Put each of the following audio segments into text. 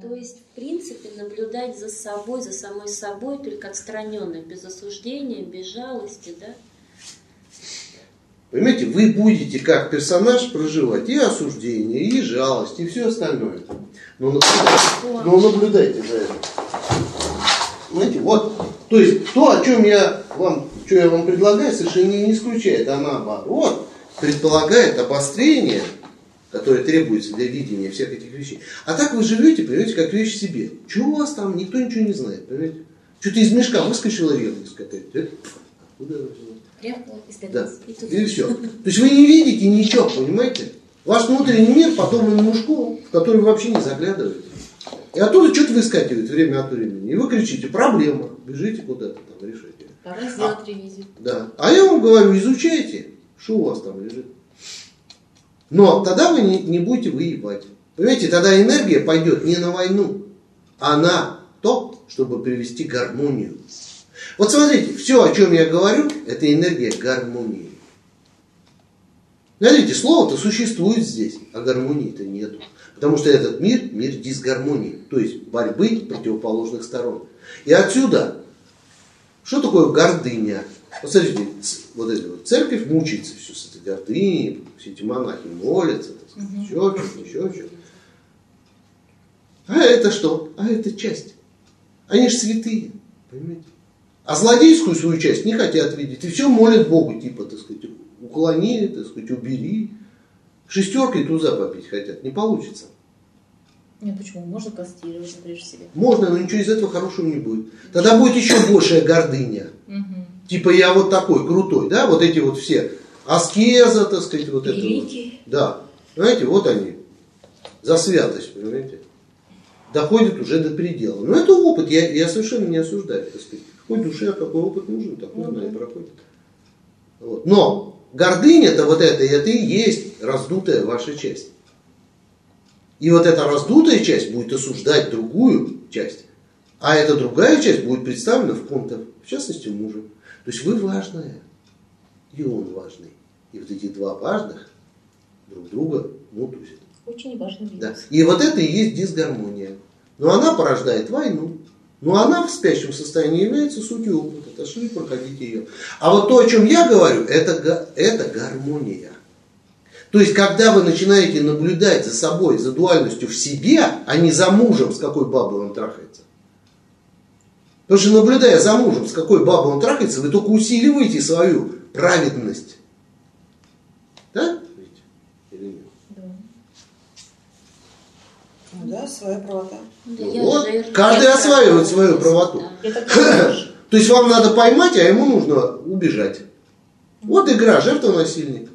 То есть, в принципе, наблюдать за собой, за самой собой, только отстраненно, без осуждения, без жалости, да? Понимаете, вы будете как персонаж проживать и осуждение, и жалость, и все остальное. Но наблюдайте, но наблюдайте за этим. Знаете, вот, то есть то, о чем я вам, что я вам предлагаю, совершенно не исключает, а наоборот, предполагает обострение которое требуется для видения всех этих вещей. А так вы живете, понимаете, как вещь себе. Чего у вас там, никто ничего не знает, понимаете? Что-то из мешка выскочила ревность какая-то. Куда да. И, все. То есть вы не видите ничего, понимаете? Ваш внутренний мир подобен мешку, в который вы вообще не заглядываете. И оттуда что-то выскакивает время от времени. И вы кричите, проблема, бежите куда-то там, решайте. Пора сделать а, ревизию. Да. А я вам говорю, изучайте, что у вас там лежит. Но тогда вы не, не будете воевать. Понимаете, тогда энергия пойдет не на войну, а на то, чтобы привести гармонию. Вот смотрите, все, о чем я говорю, это энергия гармонии. Смотрите, слово-то существует здесь, а гармонии-то нету. Потому что этот мир – мир дисгармонии, то есть борьбы противоположных сторон. И отсюда, что такое гордыня? Посмотрите, вот эта вот церковь мучается все с этой гордыней, все эти монахи молятся, так сказать, угу. еще что-то, еще что-то. А это что? А это часть. Они же святые, понимаете? А злодейскую свою часть не хотят видеть. И все молят Богу, типа, так сказать, уклони, так сказать, убери. Шестеркой туза попить хотят. Не получится. Нет, почему? Можно кастировать, например, себе. Можно, но ничего из этого хорошего не будет. Тогда будет еще большая гордыня. Угу. Типа я вот такой крутой, да, вот эти вот все аскеза, так сказать, вот это вот. Да, знаете, вот они, за святость, понимаете, доходят уже до предела. Но это опыт, я, я совершенно не осуждаю, так сказать. Какой душе, какой опыт нужен, такой ну, она и проходит. Вот. Но гордыня-то вот это, это и есть раздутая ваша часть. И вот эта раздутая часть будет осуждать другую часть. А эта другая часть будет представлена в ком-то, в частности, мужа. То есть вы важная, и он важный. И вот эти два важных друг друга мутузят. Очень важный бизнес. Да. И вот это и есть дисгармония. Но она порождает войну. Но она в спящем состоянии является сутью опыта. Отошли, проходите ее. А вот то, о чем я говорю, это, это гармония. То есть, когда вы начинаете наблюдать за собой, за дуальностью в себе, а не за мужем, с какой бабой он трахается, Потому что наблюдая за мужем, с какой бабой он трахается, вы только усиливаете свою праведность. Да? Или нет? Да. Ну да, своя правота. Да, вот. Каждый осваивает свою правоту. То есть вам надо поймать, а ему нужно убежать. Вот игра, жертва-насильник.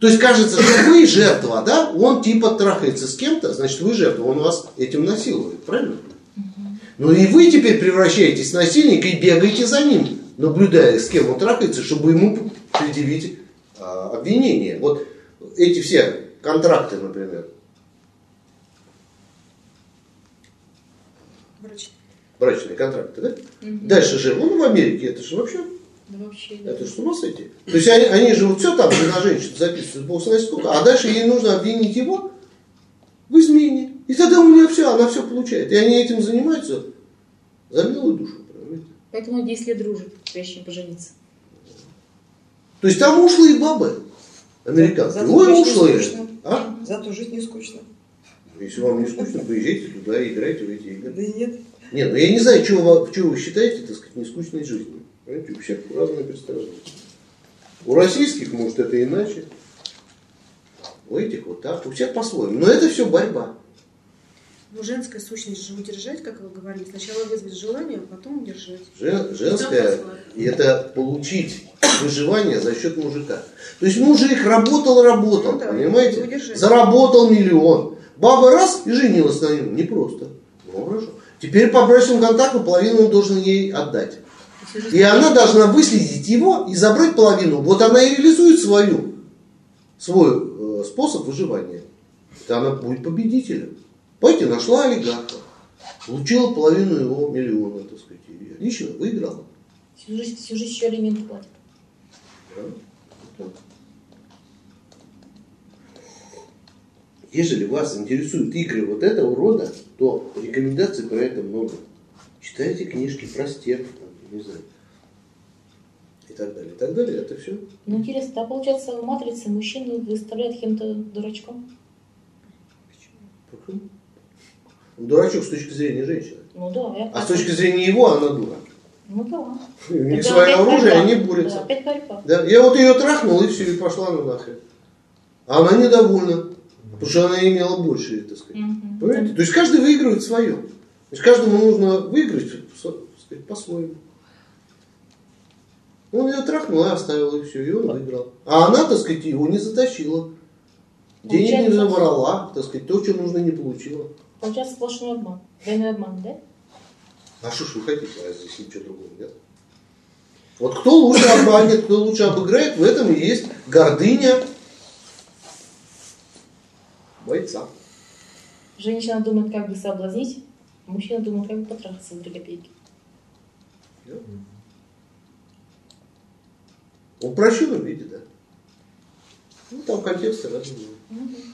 То есть кажется, что вы жертва, да? Он типа трахается с кем-то, значит вы жертва, он вас этим насилует, правильно? Ну и вы теперь превращаетесь в насильника и бегаете за ним, наблюдая, с кем он трахается, чтобы ему предъявить а, обвинение. Вот эти все контракты, например. Брачные. Брачные контракты, да? Угу. Дальше же, ну в Америке это же вообще да вообще, да. Это что у нас эти? То есть они, они же вот все там на женщину записывают, бог знает сколько, а дальше ей нужно обвинить его в измене. И тогда у нее все, она все получает. И они этим занимаются за милую душу. Понимаете? Поэтому 10 лет дружат, прежде чем пожениться. То есть там ушлые бабы американцы. Ой, ушлые. А? Зато жить не скучно. Если вам не скучно, поезжайте туда и играйте в эти игры. Да нет. Нет, ну я не знаю, чего вы, чего вы считаете, так сказать, нескучной жизнью. Понимаете, у всех разные представления. У российских, может, это иначе. У этих вот так. У всех по-своему. Но это все борьба. Ну, женская сущность же удержать, как вы говорили. Сначала вызвать желание, а потом удержать. Жен, женская, и это получить выживание за счет мужика. То есть мужик работал, работал, ну, да, понимаете? Заработал миллион. Баба раз и женилась на нем. Не просто. Ну, хорошо. Теперь по брачному контакту половину он должен ей отдать. И она должна выследить его и забрать половину. Вот она и реализует свою, свой э, способ выживания. Это она будет победителем. Пойти нашла олигарха, получила половину его миллиона, так сказать, и отлично выиграла. Всю жизнь, всю жизнь еще элемент платит. Да? Вот вас интересуют игры вот этого рода, то рекомендаций про это много. Читайте книжки про стерв, не знаю, и так далее, и так далее, это все. Ну, интересно, а получается в «Матрице» мужчину выставляют кем-то дурачком? Почему? Почему? Дурачок с точки зрения женщины. Ну да, я А с точки зрения его она дура. Ну да. У них Тогда свое оружие, борьба. они Да, борются. опять борьба. Да, я вот ее трахнул, и все, и пошла на нахрен. А она недовольна, потому что она имела больше, так сказать. Мгм. Понимаете? То есть каждый выигрывает свое. То есть каждому нужно выиграть сказать, по-своему. Он ее трахнул и оставил, и все, и он выиграл. А она, так сказать, его не затащила. Денег не забрала, так сказать, то, что нужно, не получила. Получается сплошной обман. Двойной обман, да? А что ж вы хотите, а здесь ничего другого нет? Вот кто лучше обманет, кто лучше обыграет, в этом и есть гордыня бойца. Женщина думает, как бы соблазнить, мужчина думает, как бы потрахаться за три копейки. В упрощенном виде, да. Ну, там контексты разные. Соблазнить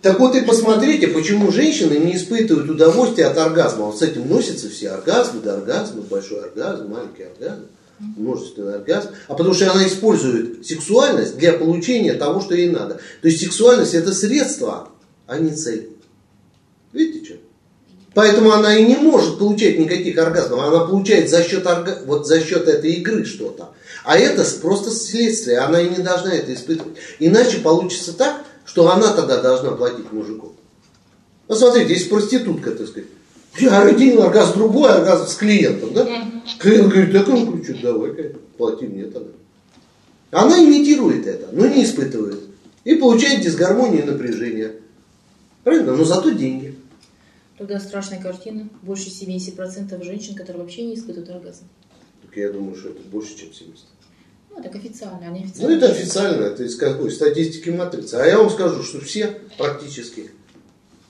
Так вот и посмотрите, почему женщины не испытывают удовольствия от оргазма. Вот с этим носятся все оргазмы, да оргазмы, большой оргазм, маленький оргазм, множественный оргазм. А потому что она использует сексуальность для получения того, что ей надо. То есть сексуальность это средство, а не цель. Видите что? Поэтому она и не может получать никаких оргазмов. Она получает за счет, орга... вот за счет этой игры что-то. А это просто следствие. Она и не должна это испытывать. Иначе получится так, что она тогда должна платить мужику. Ну, смотрите, есть проститутка, так сказать. Я один оргазм, другой оргазм с клиентом, да? Клиент говорит, так он говорит, что давай, плати мне тогда. Она имитирует это, но не испытывает. И получает дисгармонию и напряжение. Правильно? Но зато деньги. Тогда страшная картина. Больше 70% женщин, которые вообще не испытывают оргазм. Так я думаю, что это больше, чем 70. Ну, так официально, а не Ну, официально. это официально, это из какой статистики матрицы. А я вам скажу, что все практически.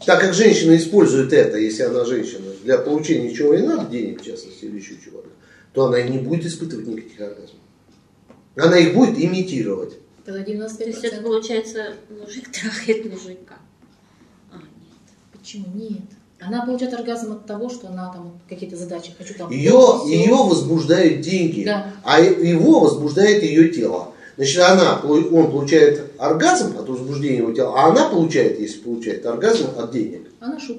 Так как женщина использует это, если она женщина, для получения чего ей надо, денег в частности, или еще чего-то, то она и не будет испытывать никаких оргазмов. Она их будет имитировать. Тогда То есть это 95%. получается, мужик трахает мужика. А, нет. Почему? Нет. Она получает оргазм от того, что она там какие-то задачи. Хочу там... Ее, ее возбуждают деньги, Да. а его возбуждает ее тело. Значит, она, он получает оргазм от возбуждения его тела, а она получает, если получает оргазм, от денег. Она шут.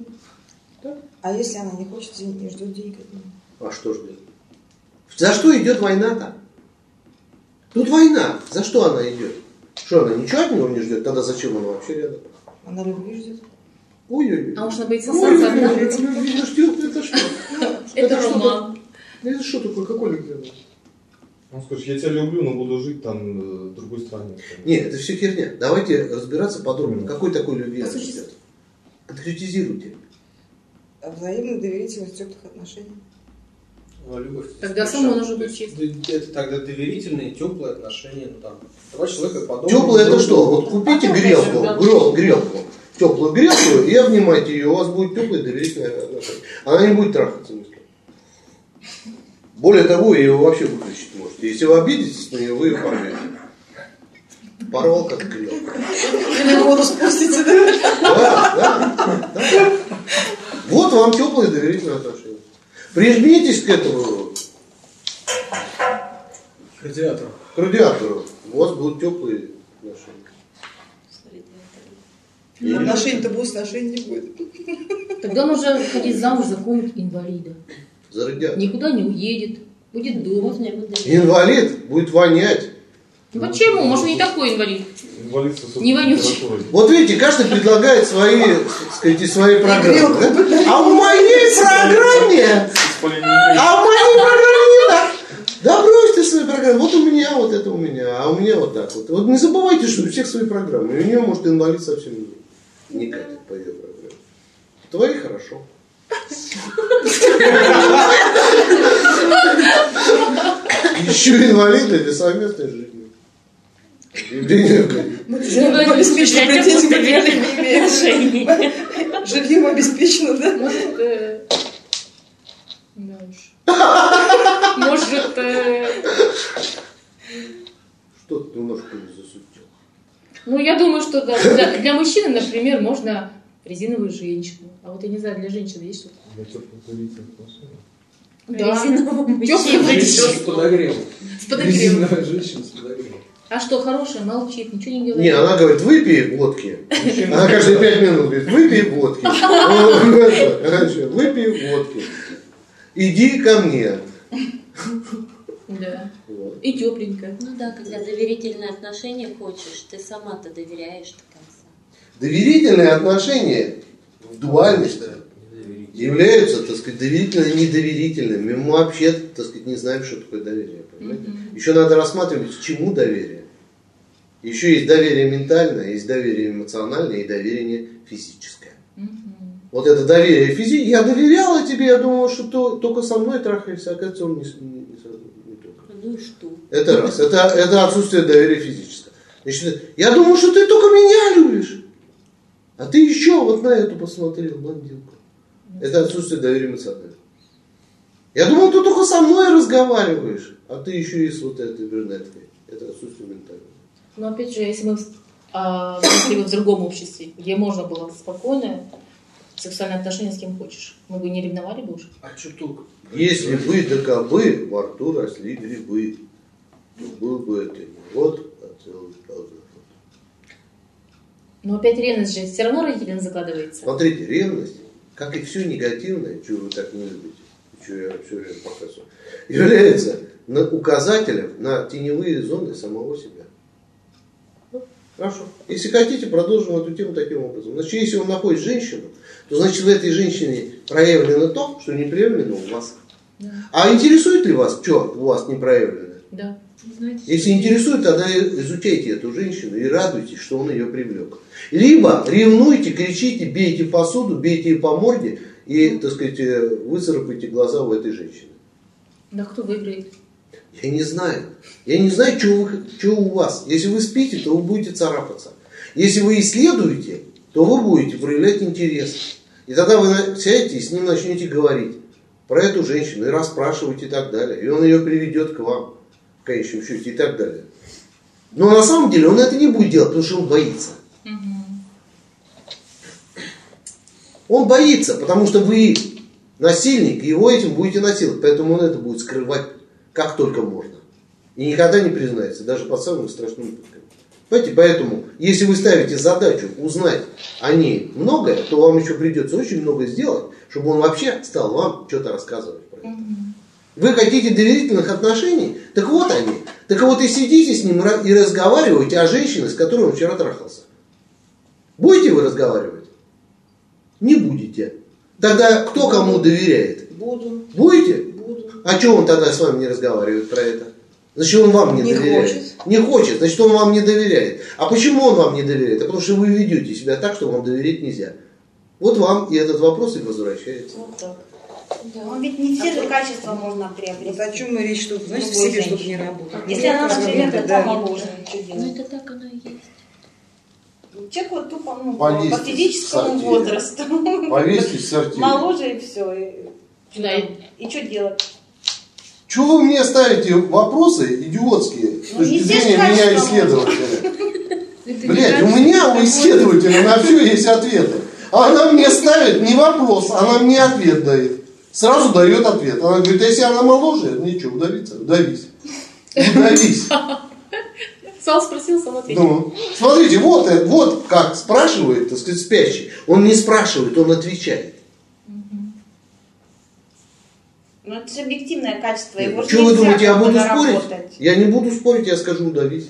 А если она не хочет денег, не ждет денег от него? А что ждет? За что идет война-то? Тут война. За что она идет? Что она ничего от него не ждет? Тогда зачем она вообще рядом? Она любви ждет. Ой-ой-ой. А может она боится Ой, любви, одна? любви не ждет, это что? Это что роман. Это что такое? Какой любви? Он скажет, я тебя люблю, но буду жить там э, в другой стране. Нет, это все херня. Давайте разбираться подробно. Какой такой любви? Конкретизируйте. А Взаимная доверительность теплых отношений. Ну, любовь. Тогда нужно То быть есть, д- Это тогда доверительные, теплые отношения. Ну, там, два человека подобные. Теплое это что? Вот купите А, грелку, грелку, теплую грелку и обнимайте ее, у вас будет теплое доверительное отношение. Она не будет трахаться ни с кем. Более того, ее вообще выключить можете. Если вы обидитесь на нее, вы ее порвете. Порвал как грелка. Или воду спустите, да? Да, да, да. Вот вам теплые доверительные отношения. Прижмитесь к этому, К радиатору. к радиатору, у вас будут теплые отношения. Две вторые. Отношений-то будет, отношений не будет. Тогда нужно выходить замуж за какого-нибудь инвалида. За радиатор. Никуда не уедет. Будет дома. Инвалид будет вонять. Ну почему? Может, он не такой инвалид. Инвалид Не вонючий. Вот видите, каждый предлагает свои, сказать, свои программы. да? А в моей программе, а в моей программе не так. Да брось ты свои программы. Вот у меня, вот это у меня, а у меня вот так вот. Вот не забывайте, что у всех свои программы. И у нее, может, инвалид совсем не, не катит по ее программе. Твои хорошо. Еще инвалиды для совместной жизни. Жильем обеспечено. Жильем обеспечено, да? Может, э, да уж. Может, э, Что ты немножко не засудил? Ну, я думаю, что да, для, для мужчины, например, можно резиновую женщину. А вот я не знаю, для женщины есть что-то? Резинового мужчину. Женщина с подогревом. С подогревом. Резиновая женщина с подогревом. А что, хорошая, молчит, ничего не говорит. Не, она говорит, выпей водки. Она каждые пять минут говорит, выпей водки. Он говорит, «Хорошо, Выпей водки. Иди ко мне. Да. Вот. И тепленькая. Ну да, когда доверительные отношения хочешь, ты сама-то доверяешь до конца. Доверительные отношения в дуальности являются, так сказать, доверительно недоверительными. Мы вообще, так сказать, не знаем, что такое доверие. Понимаете? Еще надо рассматривать, к чему доверие. Еще есть доверие ментальное, есть доверие эмоциональное и доверие физическое. Мгм. Вот это доверие физическое. Я доверяла тебе, я думала, что то- только со мной трахаешься, а оказывается, он не, с- не- не со- не только. Ну и что? Это раз. Это, это отсутствие доверия физического. Значит, я думал, что ты только меня любишь. А ты еще вот на эту посмотрел, блондинку. Это отсутствие доверия эмоционального. Я думал, ты только со мной разговариваешь, а ты еще и с вот этой брюнеткой. Это отсутствие ментального. Но опять же, если мы а, в другом обществе, где можно было спокойно сексуальные отношения с кем хочешь, мы бы не ревновали бы уже. А что только? Если бы да кабы во рту росли грибы, то был бы это не вот, а целый колдун. Но опять ревность же все равно родителям закладывается. Смотрите, ревность, как и все негативное, что вы так не любите, что я все время показываю, является на- указателем на теневые зоны самого себя. Ну, Хорошо. Если хотите, продолжим эту тему таким образом. Значит, если он находит женщину, то значит в этой женщине проявлено то, что не проявлено у вас. Да. А интересует ли вас, что у вас не проявлено? Да. Знаете, Если интересует, тогда изучайте эту женщину и радуйтесь, что он ее привлек. Либо ревнуйте, кричите, бейте посуду, бейте ей по морде и, так сказать, э, выцарапайте глаза у этой женщины. Да кто выиграет? Я не знаю. Я не знаю, что, вы, что у вас. Если вы спите, то вы будете царапаться. Если вы исследуете, то вы будете проявлять интерес. И тогда вы сядете и с ним начнете говорить про эту женщину и расспрашивать и так далее. И он ее приведет к вам в конечном счете и так далее. Но на самом деле он это не будет делать, потому что он боится. Он боится, потому что вы насильник, и его этим будете насиловать. Поэтому он это будет скрывать как только можно. И никогда не признается, даже под самыми страшными пытками. Понимаете, поэтому, если вы ставите задачу узнать о ней многое, то вам еще придется очень много сделать, чтобы он вообще стал вам что-то рассказывать про это. Вы хотите доверительных отношений? Так вот они. Так вот и сидите с ним и разговариваете о женщине, с которой он вчера трахался. Будете вы разговаривать? Не будете. Тогда кто кому доверяет? Буду, Будете? буду. А что он тогда с вами не разговаривает про это? Значит, он вам не, Не доверяет. хочет. Не хочет, значит, он вам не доверяет. А почему он вам не доверяет? А потому что вы ведете себя так, что вам доверять нельзя. Вот вам и этот вопрос и возвращается. Вот так. Но ведь не все же качества можно Вот приобрести. о чем мы речь, что, знаете, в себе, чтобы женщине. не работать. Если она, например, Да, да. что Ну это так оно и есть. Человек вот тупо ну, Повесьте по физическому возрасту. Повесьте в сортире. Моложе и все. Да, и- И что делать? Чего вы мне ставите вопросы идиотские с Ну, точки зрения меня исследователя? Блять, у меня у исследователя на все есть ответы. А она мне ставит не вопрос, она мне ответ дает. Сразу дает ответ. Она говорит, если она моложе, ничего, удавиться, удавись. Удавись. Сам спросил, сам ответил. Ну, смотрите, вот, э, вот как спрашивает, так сказать, спящий. Он не спрашивает, он отвечает. Ну, это же объективное качество. Его же Что вы думаете, я буду как-то спорить? Я не буду спорить, я скажу удавись.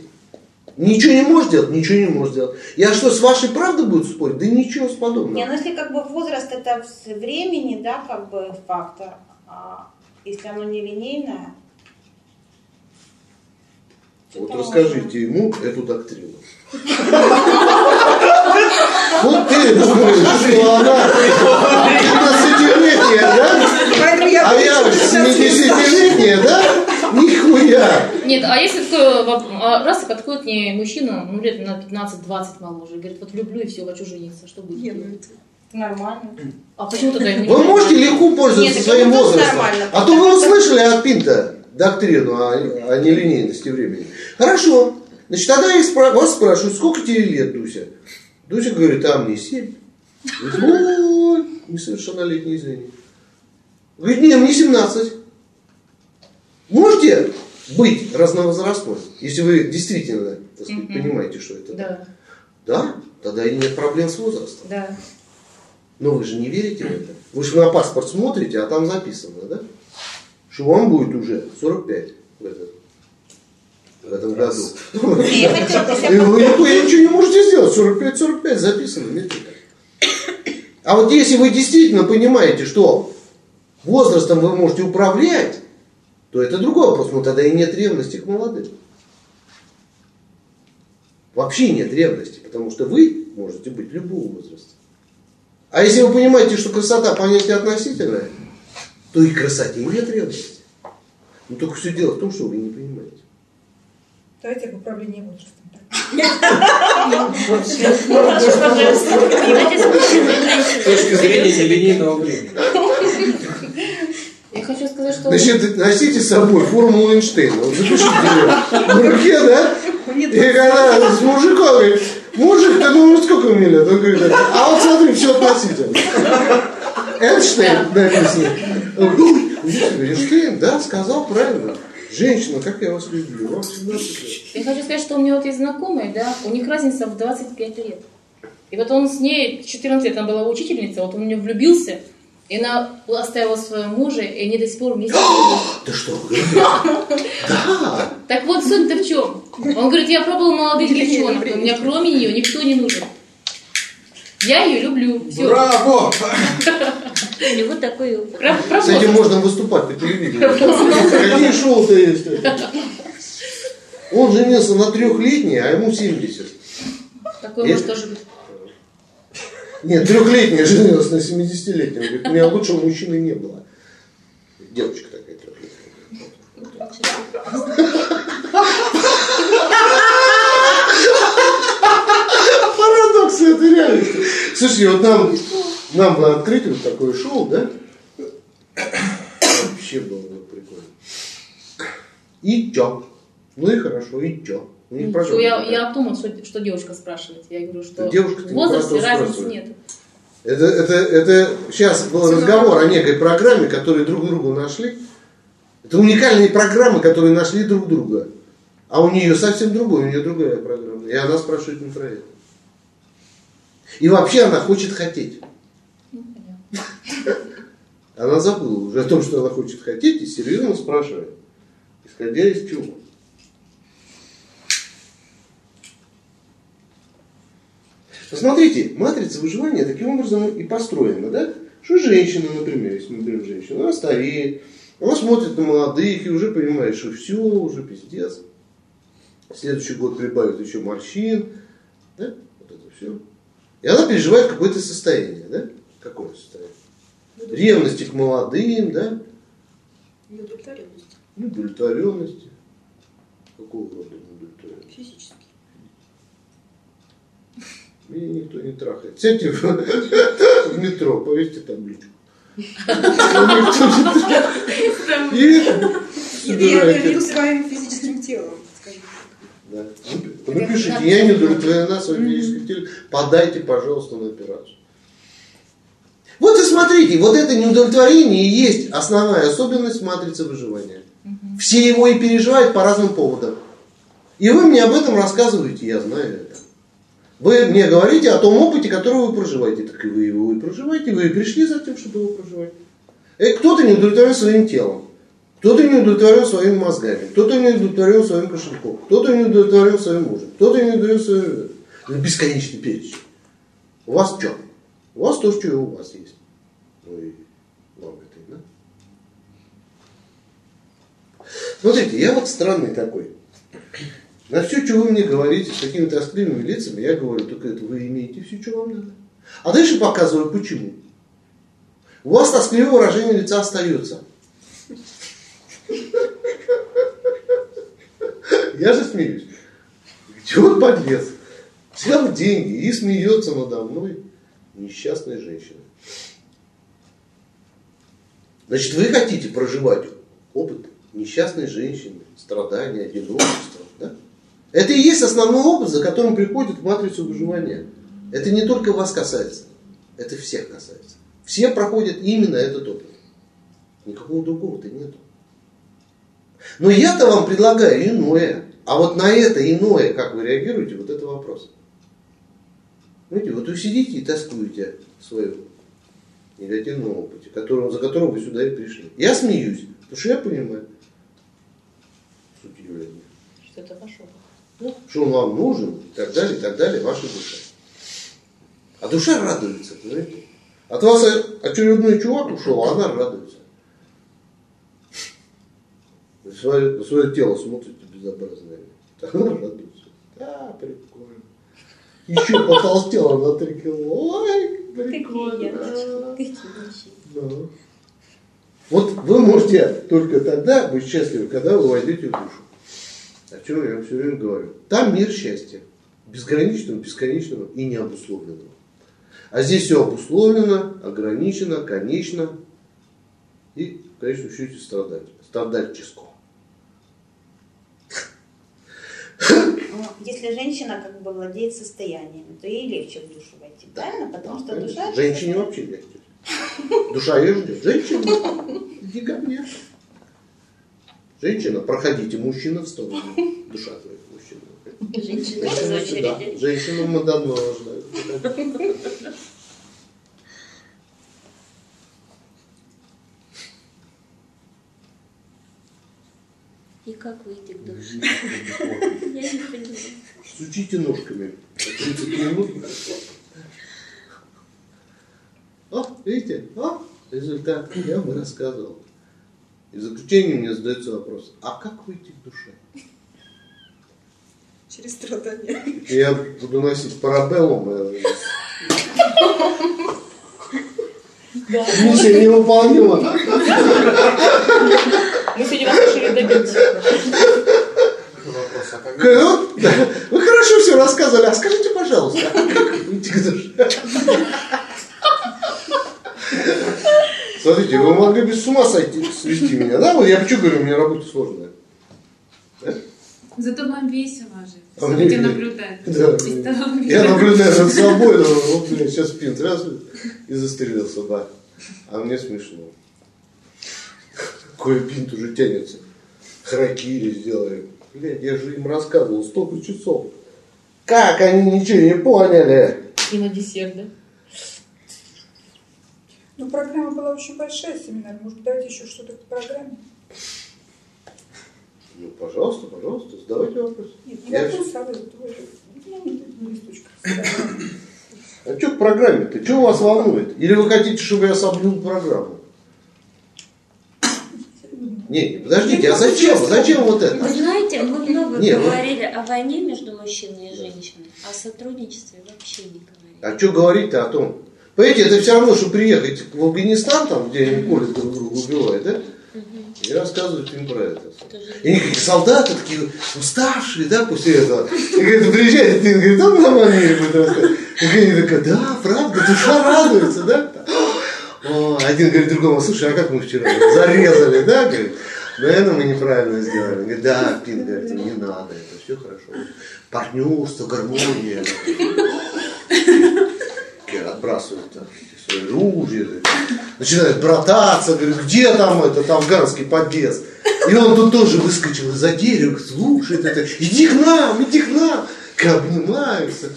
Ничего не можешь делать? Ничего не можешь делать. Я что, с вашей правдой буду спорить? Да ничего с подобного. Не, ну если как бы возраст это с времени, да, как бы фактор, а если оно не линейное, Вот расскажите ему эту доктрину. Вот ты думаешь, что она 15-летняя, да? Я А я буду сейчас 70-летняя, да? Нихуя. Нет, а если воп- а раз подходит мне мужчина, ну лет на 15-20 моложе, говорит, вот люблю и все, хочу жениться, что будет? Не, ну это- нормально. А почему тогда не Вы можете легко пользоваться Нет, своим возрастом. А то вы услышали от Пинта доктрину о, о нелинейности времени. Хорошо. Значит, тогда я спра- вас спрашиваю, сколько тебе лет, Дуся? Дуся говорит, а мне семь. Несовершеннолетний, извини. Говорит, не, мне 17. Можете быть разновозрастной, если вы действительно так сказать, Мгм. понимаете, что это? Да, Да, тогда и нет проблем с возрастом. да. Но вы же не верите в это. Вы же на паспорт смотрите, а там записано, да? Что вам будет уже 45 в, этот, в этом году. И вы ничего не можете сделать. 45-45 записано. А вот если вы действительно понимаете, что возрастом вы можете управлять, то это другой вопрос. Но тогда и нет ревности к молодым. Вообще нет ревности, потому что вы можете быть любого возраста. А если вы понимаете, что красота понятие относительное, то и красоте нет ревности. Но только все дело в том, что вы не понимаете. Давайте об управлении возрастом. С точки зрения нелинейного времени. Хочу сказать, что... Значит, носите с собой формулу Эйнштейна. Вот запишите ее в руке, да? И когда с мужиком говорит, мужик, ты думаешь, сколько мне лет? Он говорит, а вот смотри, все относительно. Эйнштейн написано. Он говорит, «Ой, Эйнштейн, да, сказал правильно. Женщина, как я вас люблю, вам 17 лет. Я хочу сказать, что у меня вот есть знакомые, да, у них разница в 25 лет. И вот он с ней, 14 лет, она была учительница, вот он в нее влюбился, и она оставила своего мужа, и они до сих пор вместе живут. Да что вы? Да. Так вот суть-то в чем? Он говорит, я пробовал молодых девчонок, но у меня кроме нее никто не нужен. Я ее люблю. Все. Браво! У него такой опыт. С этим можно выступать по телевидению. Какие шоу-то есть? Он женился на трехлетней, а ему 70. Такой может тоже быть. Нет, трехлетняя женилась на 70-летнем. Говорит, у меня лучшего мужчины не было. Девочка такая трехлетняя. Парадокс это реальность. Слушайте, вот нам, нам бы открыть вот такое шоу, да? Вообще было бы прикольно. И чё? Ну и хорошо, и чё? Ну и Ничего, пожалуйста. я, я о том, что, что девушка спрашивает. Я говорю, что Да девушка-то в не возрасте разницы нет. Это, это, это сейчас был разговор о некой программе, которые друг друга нашли. Это уникальные программы, которые нашли друг друга. А у нее совсем другой, у нее другая программа. И она спрашивает не про это. И вообще она хочет хотеть. Ну. Она забыла уже о том, что она хочет хотеть, и серьезно спрашивает. Исходя из чего? Посмотрите, матрица выживания таким образом и построена, да? Что женщина, например, если мы берем женщину, она стареет, она смотрит на молодых и уже понимает, что все, уже пиздец. Следующий год прибавит еще морщин, да? Вот это все. И она переживает какое-то состояние, да? Какое состояние? Ревности к молодым, да? Неудовлетворенность. Удовлетворенности. Какого рода удовлетворенности? Физически. Меня никто не трахает. Сядьте в, в метро, повесьте табличку. И виду своим физическим телом. Да. Напишите, я не удовлетворена своим физическим телом, подайте, пожалуйста, на операцию. Вот и смотрите, вот это неудовлетворение и есть основная особенность матрицы выживания. Все его и переживают по разным поводам. И вы мне об этом рассказываете, я знаю это. Вы мне говорите о том опыте, который вы проживаете. Так и вы его и проживаете, вы и пришли за тем, чтобы его проживать. Э, Кто-то не удовлетворен своим телом, кто-то не удовлетворен своими мозгами, кто-то не удовлетворен своим кошельком, кто-то не удовлетворен своим мужем, кто-то не удовлетворен своим... Это бесконечный перечень. У вас что? У вас то, что и у вас есть. Ну и вам и. Смотрите, я вот странный такой. На все, что вы мне говорите с такими тоскливыми лицами, я говорю, только это вы имеете все, что вам надо. А дальше показываю, почему. У вас тоскливое выражение лица остается. Я же смеюсь. Где он подлец? Взял деньги и смеется надо мной несчастная женщина. Значит, вы хотите проживать опыт несчастной женщины, страдания, одиночества, да? Это и есть основной опыт, за которым приходит в матрицу выживания. Это не только вас касается, это всех касается. Все проходят именно этот опыт. Никакого другого-то нету. Но я-то вам предлагаю иное. А вот на это иное, как вы реагируете, вот это вопрос. Знаете, вот вы сидите и тоскуете в своем негативном опыте, которого, за которым вы сюда и пришли. Я смеюсь, потому что я понимаю суть явления. Что это ваш опыт. Что он вам нужен, и так далее, и так далее, ваша душа. А душа радуется, понимаете? От вас очередной чувак ушел, а она радуется. Вы свое, свое тело смотрите безобразное. Она радуется. Да, прикольно. Еще потолстела на 3 кило. Ой, прикольно. Да. Вот вы можете только тогда быть счастливы, когда вы войдете в душу. О чем я все время говорю. Там мир счастья. Безграничного, бесконечного и необусловленного. А здесь все обусловлено, ограничено, конечно и, в конечном счете, страдать, страдальческо. Ну, Если женщина как бы владеет состояниями, то ей легче в душу войти, правильно? Потому что Конечно. душа... Женщине вообще легче. Душа ее ждет. Женщина, иди ко мне. Женщина, проходите, мужчина в сторону. Душа твоя, мужчина. Женщины без Да, женщину мы давно ждем. И как выйти к душе? Я не понимаю. Стучите ножками. 30 минут. О, видите? О, результат. Я вам рассказывал. И в заключение мне задается вопрос. А как выйти к душе? Через страдания. Я буду носить парабеллум. э, Миссия невыполнима. Мы сегодня вас решили добить. Да. Вы хорошо все рассказывали, а скажите, пожалуйста, а как выйти к душе? Смотрите, вы могли бы с ума сойти, свести меня, да? Вот я почему говорю, у меня работа сложная. Зато вам весело жить. А мне Будете наблюдать. Да. Я наблюдаю за собой, думаю, вот, блин, сейчас пинт раз и застрелился, да. А мне смешно. Какой пинт уже тянется. Харакири сделали. Блядь, я же им рассказывал столько часов. Как они ничего не поняли? И на десерт, да? Ну, программа была очень большая, семинар. Может, давайте еще что-то к программе? Ну, пожалуйста, пожалуйста, задавайте вопрос. Нет, не Я вопрос, а вы вот вы же, ну, на листочках. А что к программе-то? Что вас волнует? Или вы хотите, чтобы я соблюл программу? Не, не, подождите, а зачем? Зачем вот это? Вы знаете, мы много Не, ну- говорили о войне между мужчиной и женщиной, о сотрудничестве вообще не говорили. А что говорить-то о том? Понимаете, это все равно, что приехать в Афганистан, там, где они колят друг друга, убивают, да? И рассказывать им про это. И они какие солдаты такие уставшие, да, после этого. И говорит, приезжает, и говорит, там нормально мире будет рассказывать. И они такая, да, правда, душа радуется, да? Один говорит другому, слушай, а как мы вчера зарезали, да, говорит, наверное, мы неправильно сделали. Говорит, да, Пин, говорит, не надо, это все хорошо. Партнерство, гармония. Там свои ружья, начинают брататься, говорят, где там это, афганский подъезд? И он тут тоже выскочил из-за дерева, слушает это, иди к нам, иди к нам, и обнимаются.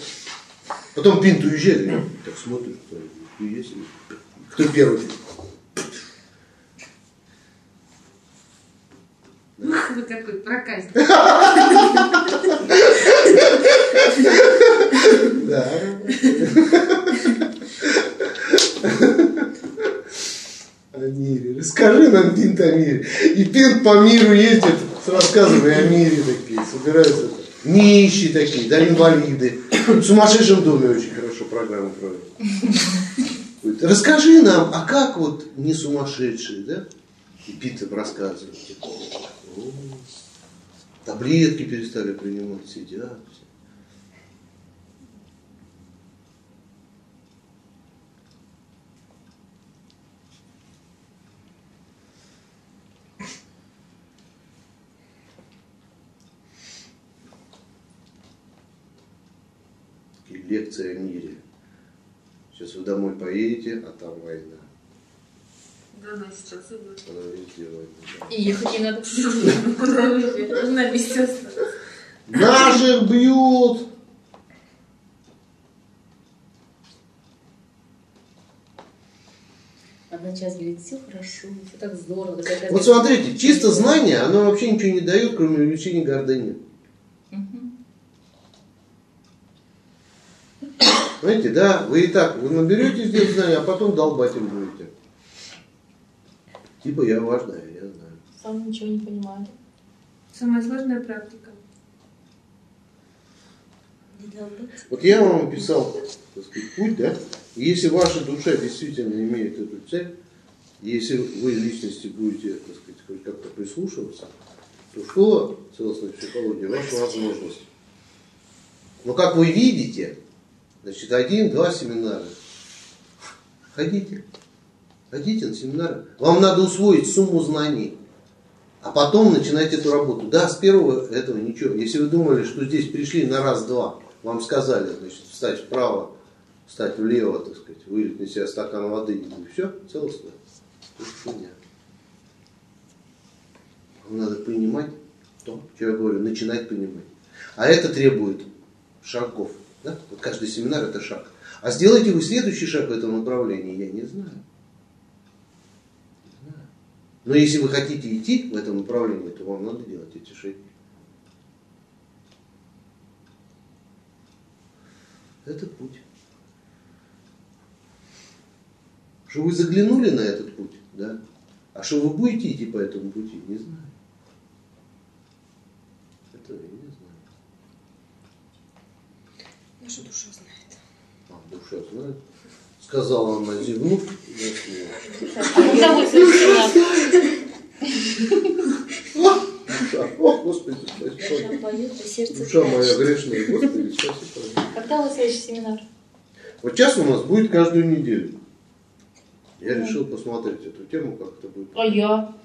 Потом Пинт уезжает, и так смотрит, кто, есть, кто первый. Вы какой проказник. Да. О Расскажи нам, Пинт, о мире. И Пинт по миру ездит с рассказами о мире такие, собираются. Нищие такие, да, инвалиды. В сумасшедшем доме очень хорошо программу. Говорит, Расскажи нам, а как вот не сумасшедшие, да? И Пинт им рассказывает. Таблетки перестали принимать, сидят. Лекции о мире. Сейчас вы домой поедете, а там война. Да, она сейчас и будет. Она везде война. И ехать не надо. Куда? Должна везде остаться. Наших бьют! Одна часть говорит, все хорошо, все так здорово. Вот смотрите, чисто знание, оно вообще ничего не дает, кроме увеличения гордыни. Знаете, да, вы и так, вы наберете здесь знания, а потом долбать им будете. Типа я важная, я знаю. Сам ничего не понимаю. Самая сложная практика. Вот я вам описал, так сказать, путь, да? И если ваша душа действительно имеет эту цель, если вы личности будете, так сказать, хоть как-то прислушиваться, то школа целостной психологии ваша возможность. Но как вы видите, значит, один-два семинара. Ходите. Ходите на семинары. Вам надо усвоить сумму знаний. А потом начинать эту работу. Да, с первого этого ничего. Если вы думали, что здесь пришли на раз-два, вам сказали, значит, встать вправо, встать влево, так сказать, вылить на себя стакан воды, и все, целостно. Фигня. Вам надо понимать то, что я говорю, начинать понимать. А это требует шагов. Да? Вот каждый семинар это шаг. А сделаете вы следующий шаг в этом направлении, я не знаю. Но если вы хотите идти в этом направлении, то вам надо делать эти шаги. Это путь. Что вы заглянули на этот путь, да? А что вы будете идти по этому пути, не знаю. Это я не знаю. Наша душа знает. А, душа знает. Сказала она, зевнув. А? Душа, о, Господи, спасибо. Душа поет, сердце Душа моя грешная, Господи, спасибо. Когда будет следующий семинар? Вот сейчас у нас будет каждую неделю. Я решил посмотреть эту тему, как это будет. А я?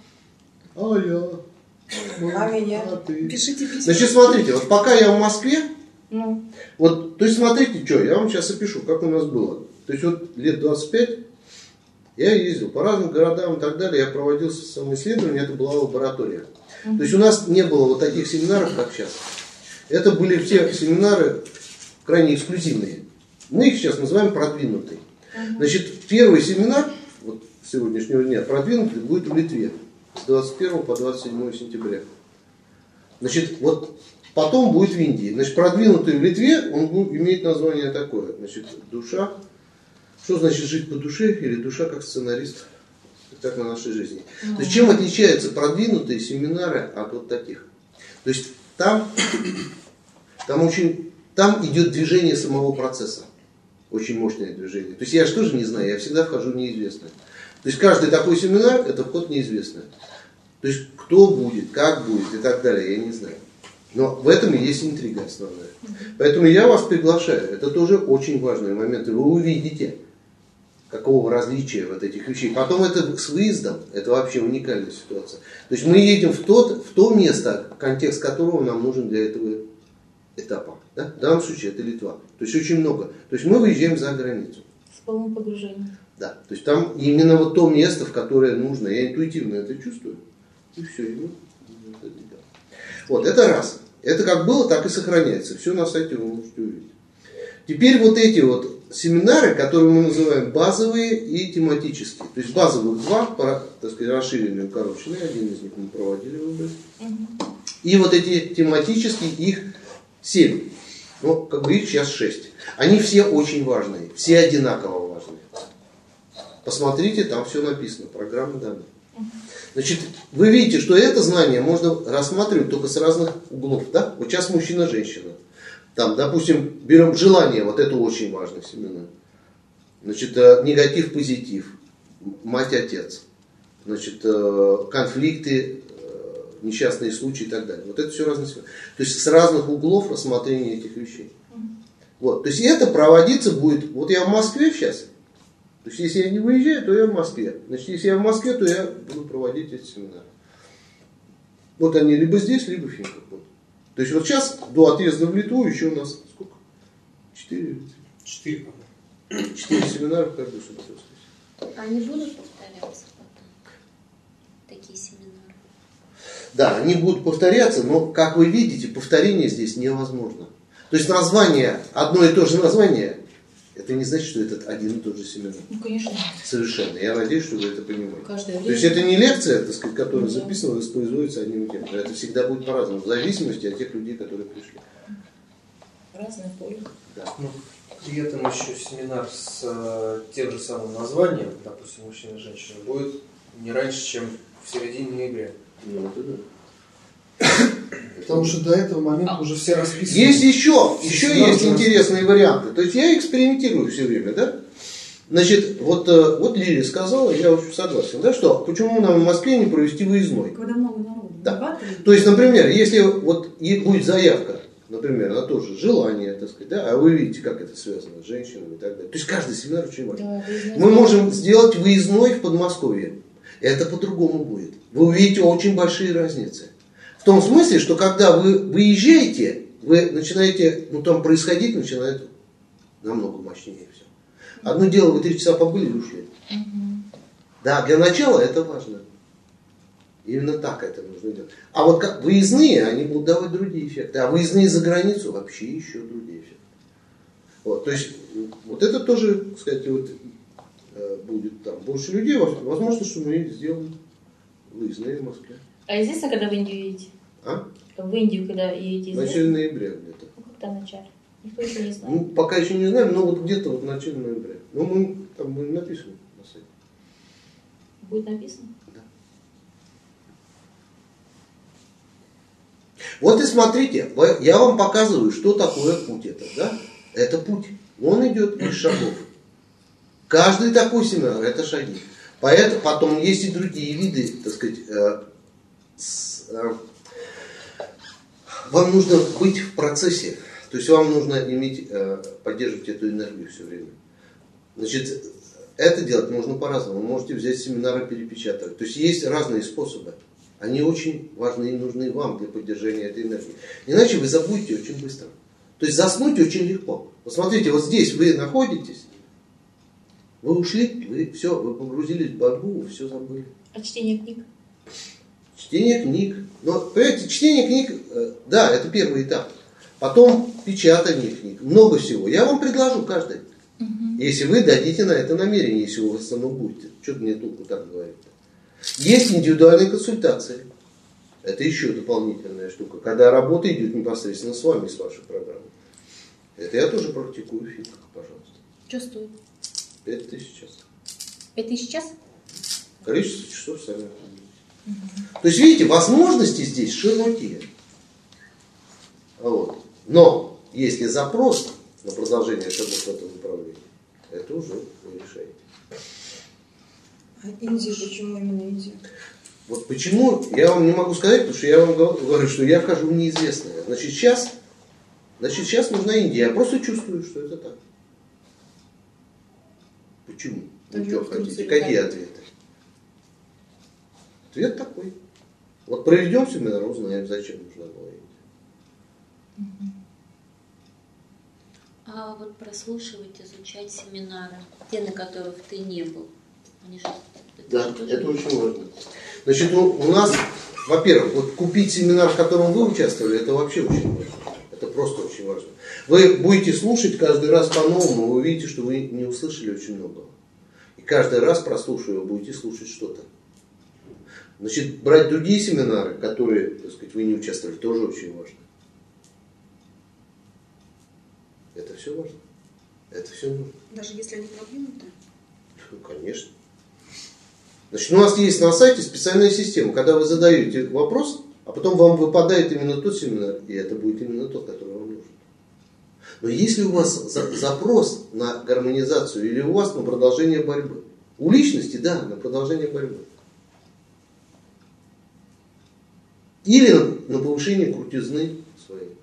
А я? А меня? А ты? Пишите письма. Значит, смотрите, вот пока я в Москве, Ну, вот, то есть смотрите, что, я вам сейчас опишу, как у нас было. То есть вот лет 25 я ездил по разным городам и так далее, я проводил самоисследования, это была лаборатория. То есть у нас не было вот таких семинаров, как сейчас. Это были все семинары крайне эксклюзивные. Мы их сейчас называем продвинутые. Значит, первый семинар, вот сегодняшнего дня, продвинутый будет в Литве с 21 по 27 сентября. Значит, вот потом будет в Индии. Значит, продвинутый в Литве, он будет, имеет название такое. Значит, душа. Что значит жить по душе или душа как сценарист? Так на нашей жизни. То есть чем отличаются продвинутые семинары от вот таких? То есть там, там очень, там идет движение самого процесса. Очень мощное движение. То есть я же тоже не знаю, я всегда вхожу в неизвестное. То есть каждый такой семинар это вход в неизвестное. То есть кто будет, как будет и так далее, я не знаю. Но в этом и есть интрига основная. Поэтому я вас приглашаю. Это тоже очень важный момент. И вы увидите, какого различия вот этих вещей. Потом это с выездом, это вообще уникальная ситуация. То есть мы едем в, тот, в то место, контекст которого нам нужен для этого этапа. Да? В данном случае это Литва. То есть очень много. То есть мы выезжаем за границу. с полным погружением. Да. То есть там именно вот то место, в которое нужно. Я интуитивно это чувствую. И все. И вот, вот это раз. Это как было, так и сохраняется. Все на сайте вы можете увидеть. Теперь вот эти вот семинары, которые мы называем базовые и тематические. То есть базовых два, пора, так сказать, расширенные, укороченные. Один из них мы проводили выбор. И вот эти тематические, их семь. Ну, как бы их сейчас шесть. Они все очень важные. Все одинаково важные. Посмотрите, там все написано. Программа данных. Значит, вы видите, что это знание можно рассматривать только с разных углов. Да? Вот сейчас мужчина-женщина. Там, допустим, берем желание, вот это очень важно семена. Значит, э, негатив-позитив, мать-отец, значит, э, конфликты, э, несчастные случаи и так далее. Вот это все разные семена. То есть с разных углов рассмотрения этих вещей. Вот. То есть это проводиться будет, вот я в Москве сейчас, то есть если я не выезжаю, то я в Москве. Значит, если я в Москве, то я буду проводить эти семинары. Вот они либо здесь, либо в Химках. Вот. То есть вот сейчас до отъезда в Литву еще у нас сколько? Четыре. Четыре. Четыре семинара в каждую субботу. Они будут повторяться потом? Такие семинары. Да, они будут повторяться, но, как вы видите, повторение здесь невозможно. То есть название, одно и то же название, это не значит, что это один и тот же семинар. Ну, конечно. Совершенно. Я надеюсь, что вы это понимаете. Каждое То есть время. это не лекция, так сказать, которая Ну да. записана, воспроизводится одним и тем же. Это всегда будет по-разному, в зависимости от тех людей, которые пришли. Разное поле. Да. Ну, при этом еще семинар с э, тем же самым названием, допустим, мужчина и женщина, будет не раньше, чем в середине ноября. Ну, это да. Потому что до этого момента уже все расписаны. Есть еще, Все еще есть интересные варианты. То есть я экспериментирую все время, да? Значит, вот, э, вот Лилия сказала, я очень согласен, да, что почему нам в Москве не провести выездной? Когда много народу. Да. То есть, например, если вот будет заявка, например, на то же желание, так сказать, да, а вы видите, как это связано с женщинами и так далее. То есть каждый семинар очень важен. Да. Мы можем сделать выездной в Подмосковье. Это по-другому будет. Вы увидите очень большие разницы. В том смысле, что когда вы выезжаете, вы начинаете, ну там происходить начинает намного мощнее все. Одно дело, вы три часа побыли и ушли. Да, для начала это важно. Именно так это нужно делать. А вот как выездные, они будут давать другие эффекты. А выездные за границу вообще еще другие эффекты. Вот, то есть, вот это тоже, кстати, вот, э, будет там больше людей. Возможно, что мы сделаем выездные в Москве. А известно, когда в Индию едете? А? В Индию, когда едете, В известно? начале ноября где-то. Ну, в начале? Никто еще не знает. Ну, пока еще не знаем, но вот где-то вот в начале ноября. Ну, мы там будем написано на сайте. Будет написано? Вот и смотрите, я вам показываю, что такое путь этот, да? Это путь. Он идет из шагов. Каждый такой семинар – это шаги. Поэтому потом есть и другие виды, так сказать, э, вам нужно быть в процессе. То есть вам нужно иметь, э, поддерживать эту энергию все время. Значит, это делать можно по-разному. Вы можете взять семинары перепечатать. То есть есть разные способы. Они очень важны и нужны вам для поддержания этой энергии. Иначе вы забудете очень быстро. То есть заснуть очень легко. Посмотрите, вот здесь вы находитесь, вы ушли, вы все, вы погрузились в борьбу, все забыли. А чтение книг? Чтение книг. Но, понимаете, чтение книг, э, да, это первый этап. Потом печатание книг. Много всего. Я вам предложу каждый. Если вы дадите на это намерение, если у вас само будет. Что мне толку так говорить Есть индивидуальные консультации. Это еще дополнительная штука. Когда работа идет непосредственно с вами, с вашей программой. Это я тоже практикую в фитках, пожалуйста. Что стоит? Пять тысяч часов. Пять тысяч час? Количество часов сами. То есть, видите, возможности здесь широкие. Вот. Но если запрос на продолжение шагов в этом направлении, это уже вы решаете. А Индия, почему именно Индия? Вот почему, я вам не могу сказать, потому что я вам гов- говорю, что я хожу в неизвестное. Значит, сейчас, значит, сейчас нужна Индия. Я просто чувствую, что это так. Почему? Вы что хотите? Какие ответы? Ответ такой. Вот проведем семинар, узнаем, зачем нужна была Индия. А вот прослушивать, изучать семинары, те, на которых ты не был, они же... Да, же это очень важно. Значит, у, у нас, во-первых, вот купить семинар, в котором вы участвовали, это вообще очень важно. Это просто очень важно. Вы будете слушать каждый раз по-новому, вы увидите, что вы не услышали очень многого. И каждый раз, прослушивая, будете слушать что-то. Значит, брать другие семинары, которые, так сказать, вы не участвовали, тоже очень важно. Это все важно. Это все нужно. Даже если они продвинутые? Ну, конечно. Значит, у нас есть на сайте специальная система, когда вы задаете вопрос, а потом вам выпадает именно тот семинар, и это будет именно тот, который вам нужен. Но если у вас за- запрос на гармонизацию или у вас на продолжение борьбы, у личности, да, на продолжение борьбы, или на, повышение крутизны своей.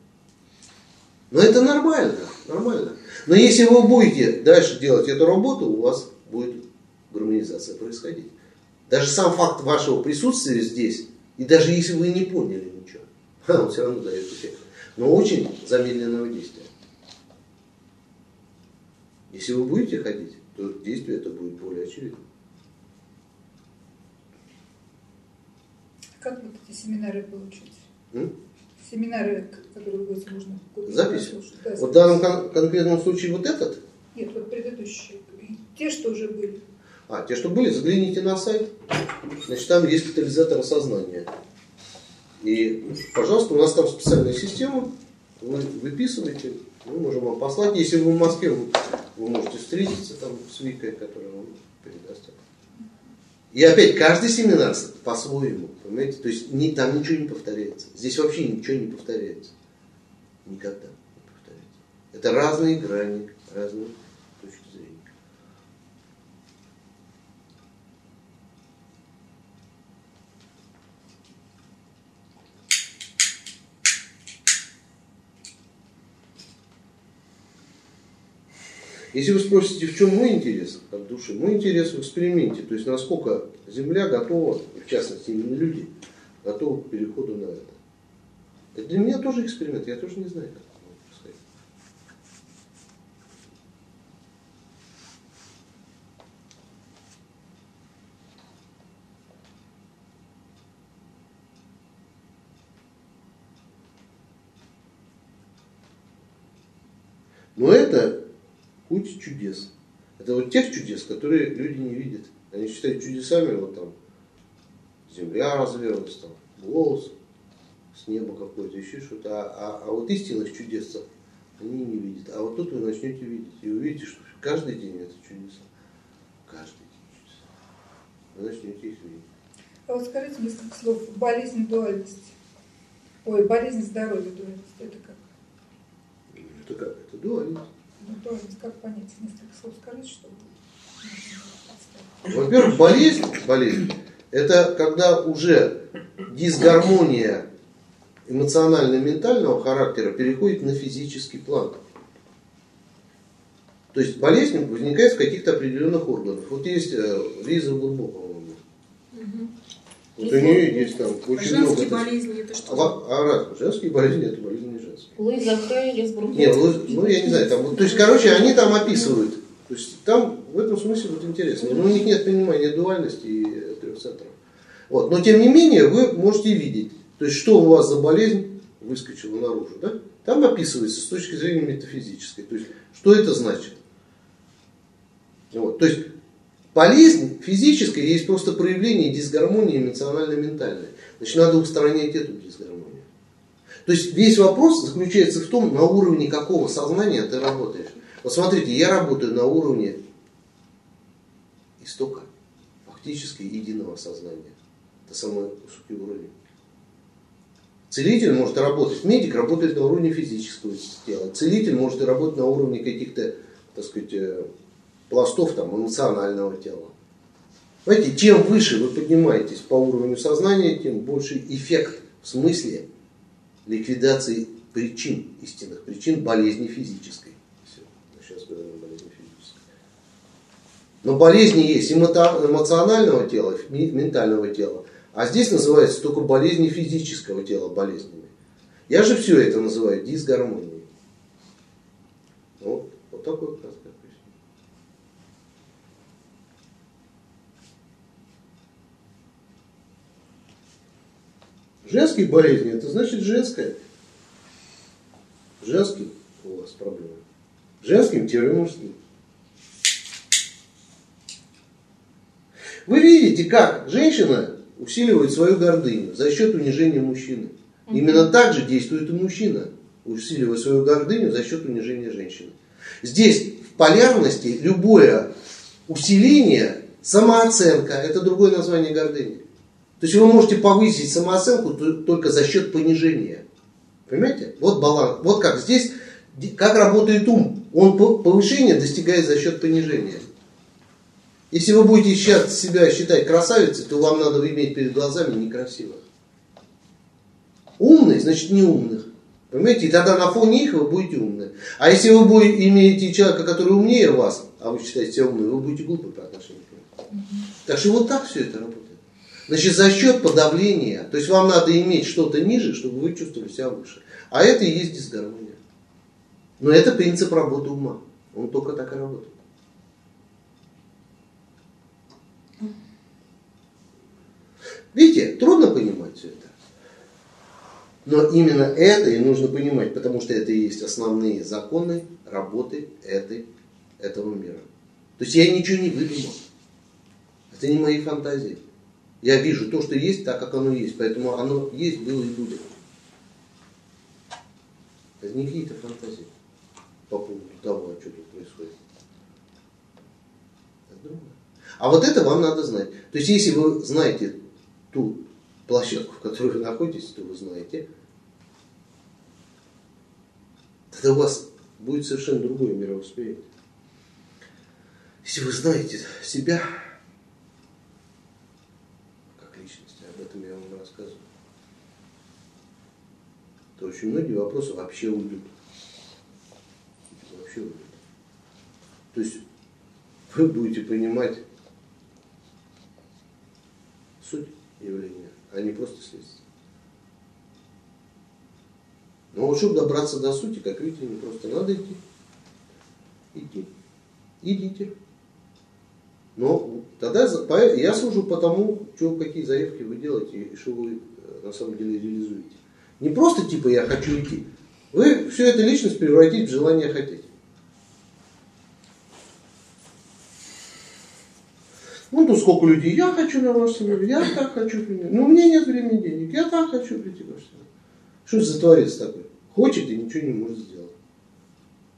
Но это нормально, нормально. Но если вы будете дальше делать эту работу, у вас будет гармонизация происходить. Даже сам факт вашего присутствия здесь, и даже если вы не поняли ничего, он все равно дает эффект. Но очень замедленного действия. Если вы будете ходить, то действие это будет более очевидно. Как вот эти семинары получить? М? Семинары, которые вы говорите, можно купить. Запись? Да, Вот в данном кон- конкретном случае вот этот, Нет, вот предыдущие. Те, что уже были. а, те, что были, загляните на сайт. Значит, там есть катализатор осознания. И, пожалуйста, у нас там специальная система. Вы выписываете, мы можем вам послать. Если вы в Москве, вы, вы можете встретиться там с Викой, которая вам передаст. И опять, каждый семинар по-своему, понимаете? То есть ни- там ничего не повторяется. Здесь вообще ничего не повторяется. Никогда не повторяется. Это разные грани, разные точки зрения. Если вы спросите, в чем мой интерес от души, мой интерес в эксперименте, то есть насколько Земля готова, в частности именно люди, готовы к переходу на это. Это для меня тоже эксперимент, я тоже не знаю, как это может происходить. Но это путь чудес. Это вот тех чудес, которые люди не видят. Они считают чудесами, вот там земля развернулась, там голос с неба какой-то, еще что-то. А, а, а вот истинных чудес они не видят. А вот тут вы начнете видеть. И увидите, что каждый день это чудеса. Каждый день чудеса. Вы начнете их видеть. А вот скажите несколько слов. Болезнь дуальности. Ой, болезнь здоровья дуальности. Это как? Это как? Это дуальность. Ну, дуальность, как понять? Несколько слов скажите, чтобы можно было представить. Во-первых, болезнь, болезнь – это когда уже дисгармония эмоционально-ментального характера переходит на физический план. То есть болезнь возникает в каких-то определенных органах. Вот есть э, Лиза Гурбо, по-моему. Вот у нее есть там очень много. Женские болезни, это что? А, а раз, женские болезни, это болезни. Луиза Хей, Лесбург. Нет, ну, ну, я не знаю, там, то есть, короче, они там описывают. То есть там в этом смысле вот интересно. Но у них нет понимания дуальности и трех центров. Вот. Но тем не менее вы можете видеть, то есть что у вас за болезнь выскочила наружу. Да? Там описывается с точки зрения метафизической. То есть что это значит. Вот. То есть болезнь физическая есть просто проявление дисгармонии эмоционально-ментальной. Значит, надо устранять эту дисгармонию. То есть весь вопрос заключается в том, на уровне какого сознания ты работаешь. Вот смотрите, я работаю на уровне истока, фактически единого сознания. Это самый высокий уровень. Целитель может работать, медик работает на уровне физического тела. Целитель может работать на уровне каких-то, так сказать, э, пластов там, эмоционального тела. Понимаете, чем выше вы поднимаетесь по уровню сознания, тем больше эффект в смысле ликвидации причин, истинных причин болезни физической. Все, сейчас говорим о болезни физической. Но болезни есть эмо- эмоционального тела, ментального тела, а здесь называется только болезни физического тела болезнями. Я же все это называю дисгармонией. Вот, вот такой вот Женские болезни, это значит женское. Женским у вас проблемы. Женским-мужским. Вы видите, как женщина усиливает свою гордыню за счет унижения мужчины. Именно так же действует и мужчина, усиливая свою гордыню за счет унижения женщины. Здесь в полярности любое усиление, самооценка, это другое название гордыни. То есть вы можете повысить самооценку то- только за счет понижения. Понимаете? Вот баланс. Вот как здесь, как работает ум. Он по- повышение достигает за счет понижения. Если вы будете сейчас себя считать красавицей, то вам надо иметь перед глазами некрасивых. Умных, значит не умных. Понимаете? И тогда на фоне их вы будете умны. А если вы будете, имеете человека, который умнее вас, а вы считаете себя умным, вы будете глупы по отношению к нему. Так что вот так все это работает. Значит, за счет подавления, то есть вам надо иметь что-то ниже, чтобы вы чувствовали себя выше. А это и есть дисгармония. Но это принцип работы ума. Он только так и работает. Видите, трудно понимать все это. Но именно это и нужно понимать, потому что это и есть основные законы работы этой, этого мира. То есть я ничего не выдумал. Это не мои фантазии. Я вижу то, что есть, так, как оно есть. Поэтому оно есть, было и будет. Не какие-то фантазии по поводу того, что тут происходит. А вот это вам надо знать. То есть, если вы знаете ту площадку, в которой вы находитесь, то вы знаете, тогда у вас будет совершенно другое мировосприятие. Если вы знаете себя, как личность, об этом я вам рассказываю, то очень многие вопросы вообще уйдут. Вообще уйдут. То есть вы будете понимать суть явления, а не просто следствие. Но вот чтобы добраться до сути, как видите, не просто надо идти. Идти. Идите. Но тогда я служу по тому, что, какие заявки вы делаете и что вы э, на самом деле реализуете. Не просто типа я хочу идти. Вы всю эту личность превратите в желание хотеть. Ну, то сколько людей, я хочу на ваш семинар, я так хочу прийти. Ну, у меня нет времени денег, я так хочу прийти в ваш семинар. Что это за творец такой? Хочет и ничего не может сделать.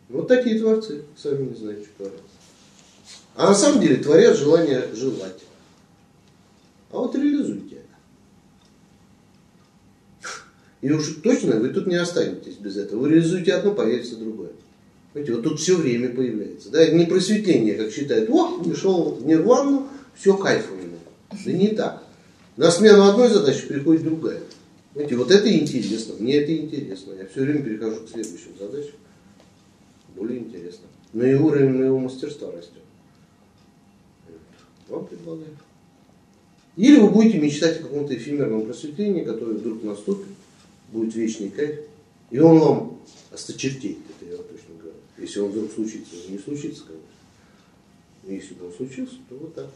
Вот такие творцы, сами не знаете, что творят. А на самом деле творят желание желать. А вот реализуйте это. И уж точно вы тут не останетесь без этого. Вы реализуете одно, появится другое. Знаете, вот тут все время появляется. Да? Не просветление, как считают, о, пришел в нирвану, все кайф у него. Да не так. На смену одной задачи приходит другая. Знаете, вот это интересно, мне это интересно. Я все время перехожу к следующим задачам. Более интересно. Но и уровень моего мастерства растет. Вам предлагаю. Или вы будете мечтать о каком-то эфемерном просветлении, которое вдруг наступит, будет вечный кайф, и он вам осточертеет, это я вам точно говорю. Если он вдруг случится, он не случится, конечно. Но если бы он случился, то вот так.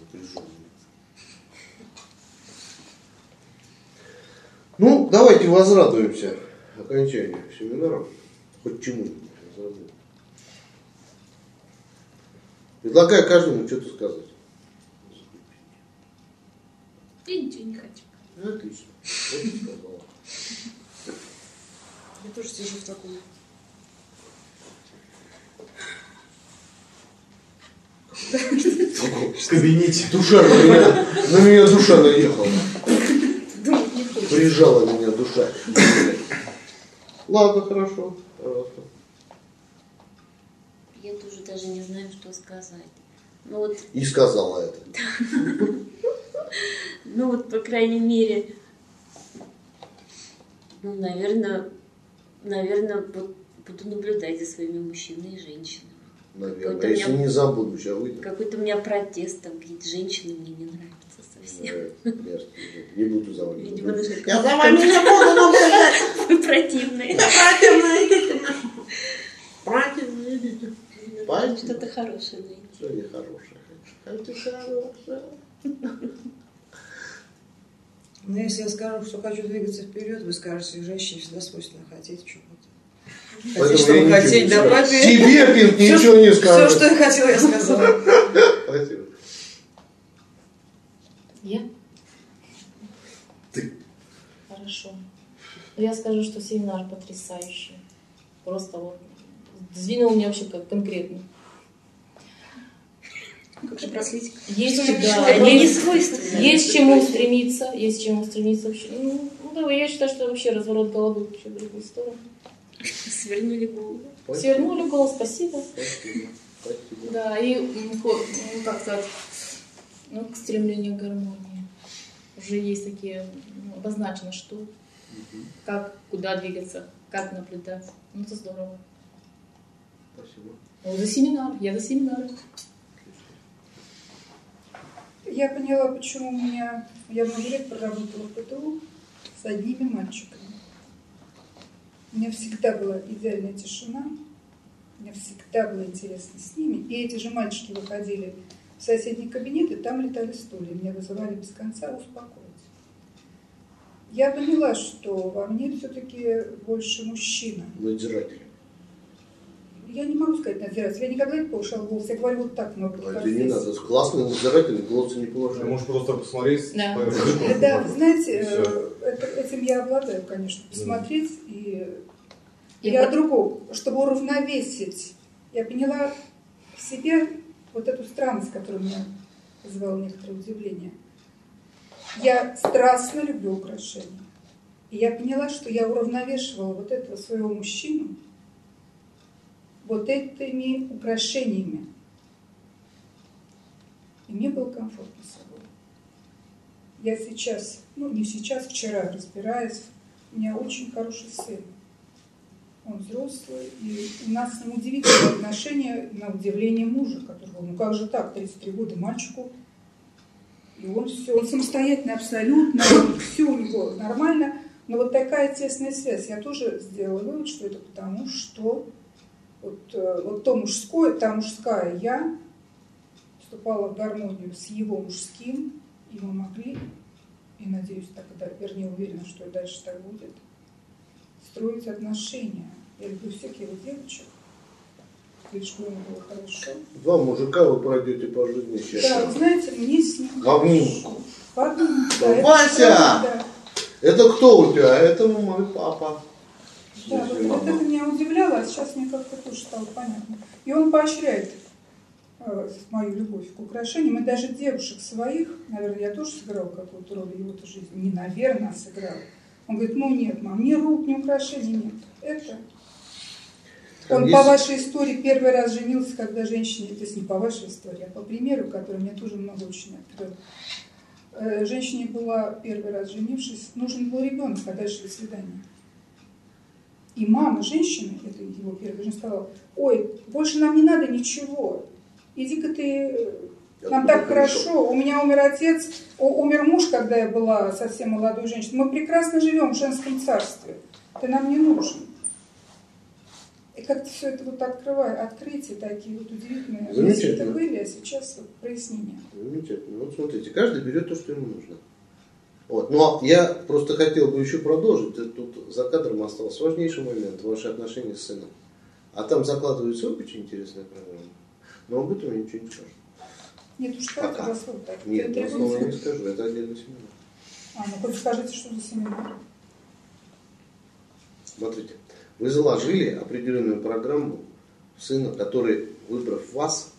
Напряженные. Ну, давайте возрадуемся окончанию семинара. Хоть чему-нибудь. Предлагаю каждому что-то сказать. Я ничего не хочу. Отлично. Вот и сказала. Я тоже сижу в таком. В кабинете. Душа на меня, на меня душа наехала. Прижала меня душа. Ладно, хорошо. хорошо. Я тоже даже не знаю, что сказать. Ну вот, И сказала это. ну вот, по крайней мере, ну, наверное, наверное, вот буду наблюдать за своими мужчинами и женщинами. Наверное. Какой-то Если меня- не забуду, сейчас выйду. Какой-то у меня протест, там какие-то женщины мне не нравятся совсем. Мерзкий. Не буду за вами. Видимо, наблюдать. даже Я за вами не буду наблюдать. вы противные. Правильно, видите. Правильно. Что-то хорошее найти. Что я хорошая. Хочу хорошая. Но если я скажу, что хочу двигаться вперед, вы скажете, женщине всегда свойственно хотеть чего-то. Поэтому Хотеть, не да, скажу. папе. Тебе, Пинк, ничего не Все, скажу. что я хотела, я сказала. Спасибо. Я? Ты. Хорошо. Я скажу, что семинар потрясающий. Просто вот сдвинул меня вообще как конкретно. Как же проследить? Есть, да, чему стремиться, есть чему стремиться вообще. Ну, ну, да, я считаю, что вообще разворот головы вообще в другую сторону. Свернули голову. Свернули голову, спасибо. Спасибо. Спасибо. Да, и ну, как сказать, ну, к стремлению к гармонии. Уже есть такие, ну, обозначено, что, как, куда двигаться, как наблюдать. Ну, это здорово. Спасибо. За семинар, я за семинар. я поняла, почему у меня... Я много лет проработала в ПТУ с одними мальчиками. У меня всегда была идеальная тишина, мне всегда было интересно с ними. И эти же мальчики выходили в соседний кабинет, и там летали стулья. Меня вызывали без конца успокоить. Я поняла, что во мне все-таки больше мужчина. Надзиратель. Я не могу сказать надзиратель. Я никогда не повышала голос. Я говорю вот так много. А это не надо. Классный надзиратель, голоса не Ты повышает. можешь просто посмотреть Да. Э, Да, вы знаете, И э, это- этим я обладаю, конечно, посмотреть и Я я вот- другом, чтобы уравновесить. Я поняла в себе вот эту странность, которая меня вызывала некоторое удивление. Я страстно люблю украшения. И я поняла, что я уравновешивала вот этого своего мужчину вот этими украшениями. И мне было комфортно с собой. Я сейчас, ну не сейчас, вчера разбираюсь, у меня очень хороший сын. Он взрослый, и у нас с ним удивительные отношения на удивление мужа, которого, ну как же так, 33 года мальчику, и он все, он самостоятельный абсолютно, все у него нормально, но вот такая тесная связь. Я тоже сделала вывод, что это потому, что вот, э, вот то мужское, та мужская я вступала в гармонию с его мужским, и мы могли, и надеюсь, так, да, вернее, уверена, что и дальше так будет, строить отношения. Я люблю всех его девочек, лишь бы ему было хорошо. Два мужика вы пройдете по жизни Да, счастливо. вы знаете, мне с ним В обнимку. В обнимку, да, это Вася! Это кто у тебя? Это мой папа. Да, вот, это меня удивляло, а сейчас мне как-то тоже стало понятно. И он поощряет э, мою любовь к украшениям, и даже девушек своих, наверное, я тоже сыграла какую-то роль в его жизни, не наверное, а сыграла. Он говорит, ну нет, мам, ни рук, ни украшений нет. Это. Там Он есть- по вашей истории первый раз женился, когда женщине, то есть не по вашей истории, а по примеру, который мне тоже много очень открыл. Э, Женщине была первый раз женившись, нужен был ребенок, а дальше до свидания. И мама женщины, это его первая жена, сказала, ой, больше нам не надо ничего, иди-ка ты, э, нам так ты хорошо, у меня умер отец, умер муж, когда я была совсем молодой женщиной, мы прекрасно живем в женском царстве, ты нам не нужен. И как-то все это вот открывает, открытия такие вот удивительные. Замечательно. Это были, а сейчас вот прояснение. Замечательно. Вот смотрите, каждый берет то, что ему нужно. Вот. Но я просто хотел бы еще продолжить. Тут за кадром остался важнейший момент. Ваши отношения с сыном. А там закладывается очень интересная программа. Но об этом я ничего не скажу. Нет, уж Пока. это так. Нет, я снова не скажу. Это отдельный семинар. А, ну хоть скажите, что за семинар. Смотрите, вы заложили определенную программу сына, который, выбрав вас,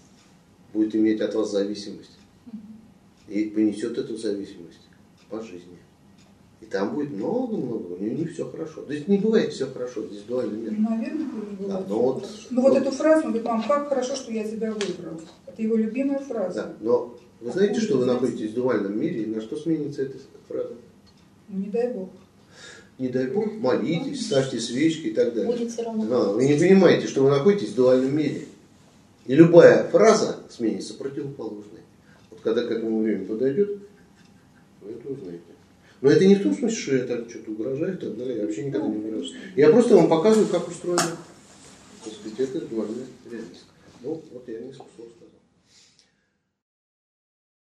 будет иметь от вас зависимость. И понесет эту зависимость по жизни. И там будет много-много, у не все хорошо. Здесь не бывает все хорошо, здесь дуальный мир. Наверное, не было. Да, но вот- ну вот вот- эту фразу, он говорит, мам, как хорошо, что я тебя выбрал. Это его любимая фраза. Да, но вы знаете, что вы находитесь в дуальном мире, и на что сменится эта фраза? Ну не дай бог. Не дай Бог, молитесь, ставьте свечки и так далее. Будет все равно. Но вы не понимаете, что вы находитесь в дуальном мире. И любая фраза сменится противоположной. Вот когда к этому времени подойдет, вы это узнаете. Но это не в том смысле, что я так что-то угрожаю и так далее. Я вообще никогда не угрожаю. Я просто вам показываю, как устроено. Так сказать, это дуальная реальность. Ну, вот я не способен.